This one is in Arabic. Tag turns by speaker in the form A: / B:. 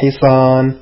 A: حصان.